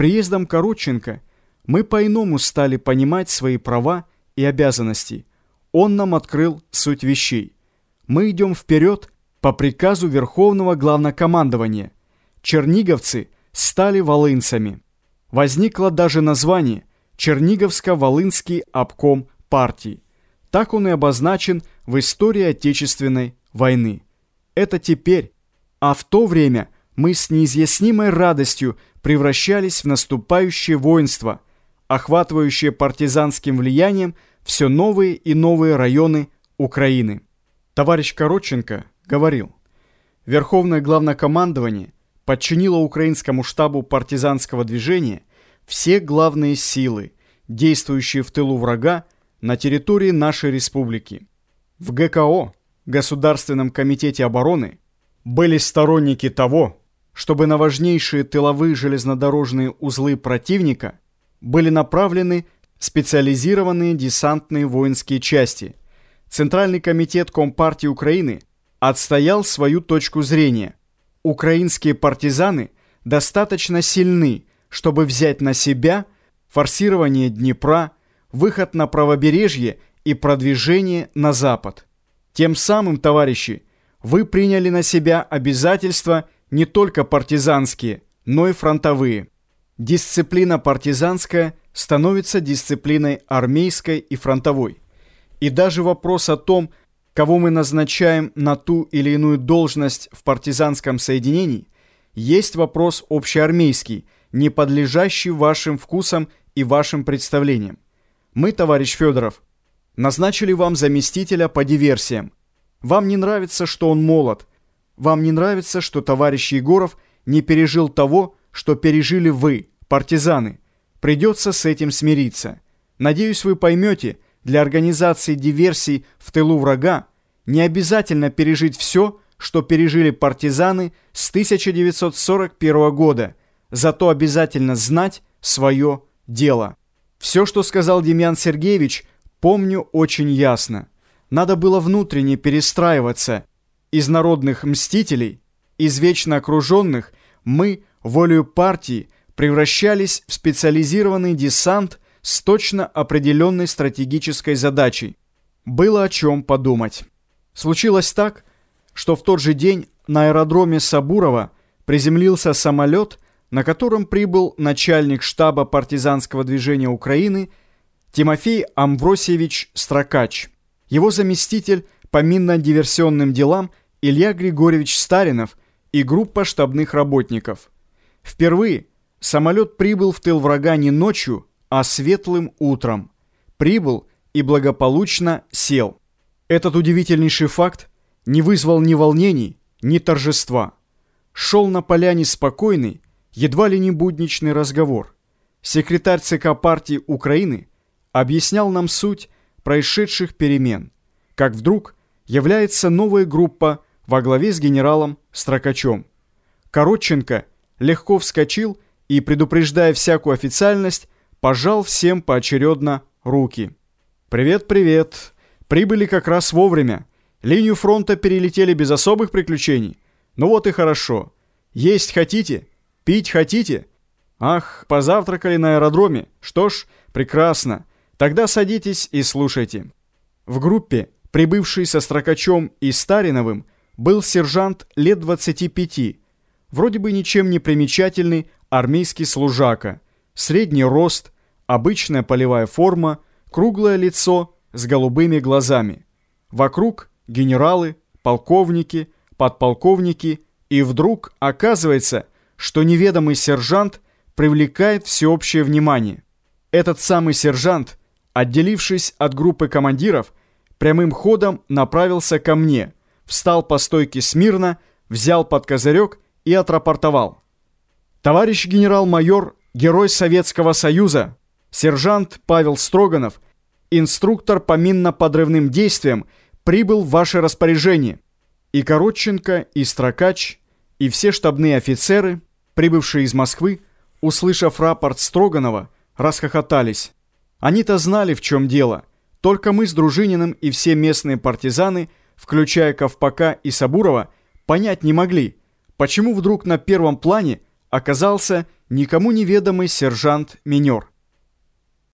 приездом Коротченко мы по-иному стали понимать свои права и обязанности. Он нам открыл суть вещей. Мы идем вперед по приказу Верховного Главнокомандования. Черниговцы стали волынцами. Возникло даже название Черниговско-Волынский обком партии. Так он и обозначен в истории Отечественной войны. Это теперь, а в то время мы с неизъяснимой радостью превращались в наступающее воинство, охватывающее партизанским влиянием все новые и новые районы Украины. Товарищ Коротченко говорил, Верховное Главнокомандование подчинило украинскому штабу партизанского движения все главные силы, действующие в тылу врага на территории нашей республики. В ГКО, Государственном комитете обороны, были сторонники того, чтобы на важнейшие тыловые железнодорожные узлы противника были направлены специализированные десантные воинские части. Центральный комитет Компартии Украины отстоял свою точку зрения. Украинские партизаны достаточно сильны, чтобы взять на себя форсирование Днепра, выход на правобережье и продвижение на запад. Тем самым, товарищи, вы приняли на себя обязательства не только партизанские, но и фронтовые. Дисциплина партизанская становится дисциплиной армейской и фронтовой. И даже вопрос о том, кого мы назначаем на ту или иную должность в партизанском соединении, есть вопрос общеармейский, не подлежащий вашим вкусам и вашим представлениям. Мы, товарищ Федоров, назначили вам заместителя по диверсиям. Вам не нравится, что он молод, вам не нравится, что товарищ Егоров не пережил того, что пережили вы, партизаны. Придется с этим смириться. Надеюсь, вы поймете, для организации диверсий в тылу врага не обязательно пережить все, что пережили партизаны с 1941 года, зато обязательно знать свое дело. Все, что сказал Демьян Сергеевич, помню очень ясно. Надо было внутренне перестраиваться, из народных мстителей, из вечно окруженных, мы, волею партии, превращались в специализированный десант с точно определенной стратегической задачей. Было о чем подумать. Случилось так, что в тот же день на аэродроме Сабурова приземлился самолет, на котором прибыл начальник штаба партизанского движения Украины Тимофей Амвросиевич Строкач. Его заместитель по минно-диверсионным делам Илья Григорьевич Старинов и группа штабных работников. Впервые самолет прибыл в тыл врага не ночью, а светлым утром. Прибыл и благополучно сел. Этот удивительнейший факт не вызвал ни волнений, ни торжества. Шел на поляне спокойный, едва ли не будничный разговор. Секретарь ЦК партии Украины объяснял нам суть происшедших перемен. Как вдруг является новая группа во главе с генералом Строкачем. Коротченко легко вскочил и, предупреждая всякую официальность, пожал всем поочередно руки. «Привет, привет! Прибыли как раз вовремя. Линию фронта перелетели без особых приключений. Ну вот и хорошо. Есть хотите? Пить хотите? Ах, позавтракали на аэродроме. Что ж, прекрасно. Тогда садитесь и слушайте». В группе, прибывшей со Строкачем и Стариновым, был сержант лет 25, вроде бы ничем не примечательный армейский служака, средний рост, обычная полевая форма, круглое лицо с голубыми глазами. Вокруг генералы, полковники, подполковники, и вдруг оказывается, что неведомый сержант привлекает всеобщее внимание. Этот самый сержант, отделившись от группы командиров, прямым ходом направился ко мне – встал по стойке смирно, взял под козырек и отрапортовал. «Товарищ генерал-майор, герой Советского Союза, сержант Павел Строганов, инструктор по минно-подрывным действиям, прибыл в ваше распоряжение». И Коротченко, и Строкач, и все штабные офицеры, прибывшие из Москвы, услышав рапорт Строганова, расхохотались. Они-то знали, в чем дело. Только мы с Дружининым и все местные партизаны – включая Ковпака и Сабурова, понять не могли, почему вдруг на первом плане оказался никому неведомый сержант-минер.